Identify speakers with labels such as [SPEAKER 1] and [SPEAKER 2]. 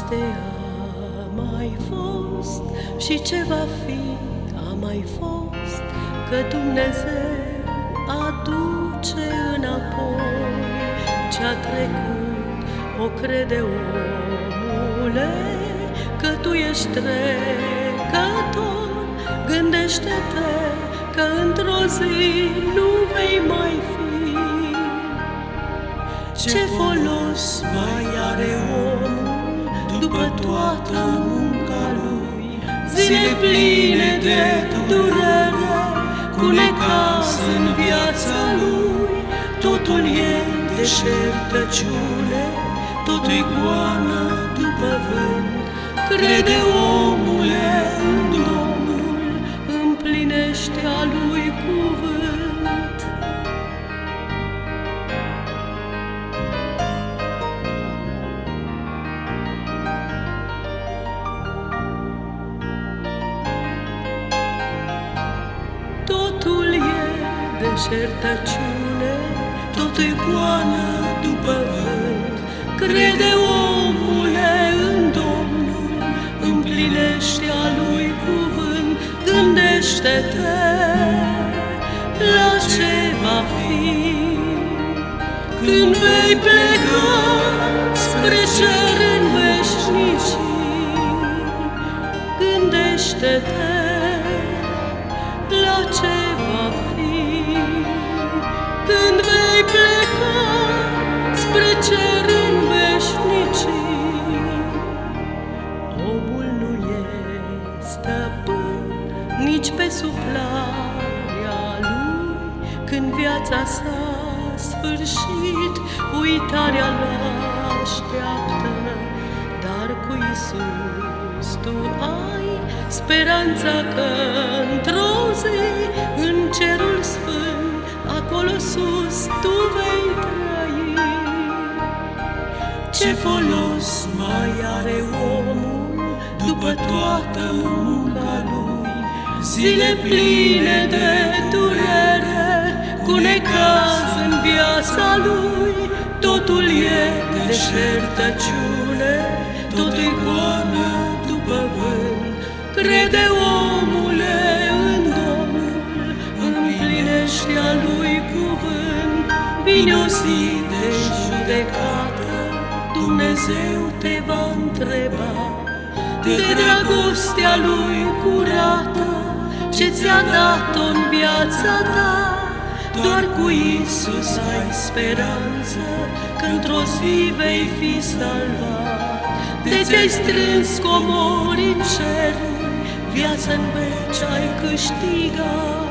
[SPEAKER 1] este, a mai fost și ce va fi, a mai fost, că Dumnezeu aduce înapoi ce-a trecut, o crede omule, că tu ești trecător, gândește-te că într-o zi nu vei mai fi. Ce folos mai are omul după toată munca lui? Zile pline de durere, cu necaz în viața lui, totul e deșertăciune, totul-i goană după vânt. Crede omule în Domnul, împlinește a lui cuvânt. Deșertăciune, totul-i goană după vânt. Crede omule în Domnul, împlinește a lui cuvânt. Gândește-te la ce va fi când vei pleca spre cer în veșnicii. Gândește-te la ce va fi când vei pleca spre cer în veșnicii. Omul nu e stăpân nici pe suflarea lui, când viața s-a sfârșit, uitarea l așteaptă, dar cu Isus tu ai speranța că într-o zi în cerul sfânt, acolo sus tu vei trăi. Ce folos mai are omul după toată munca lui? Zile pline de durere, cu necaz în viața lui, totul e deșertăciune, totul-i goană după vânt. Crede omule zi de judecată, Dumnezeu te va întreba de dragostea lui curată, ce ți-a dat-o în viața ta. Doar cu Isus ai speranță, că într-o zi vei fi salvat. De ți-ai strâns comori în ceruri, viața în veci ai câștigat.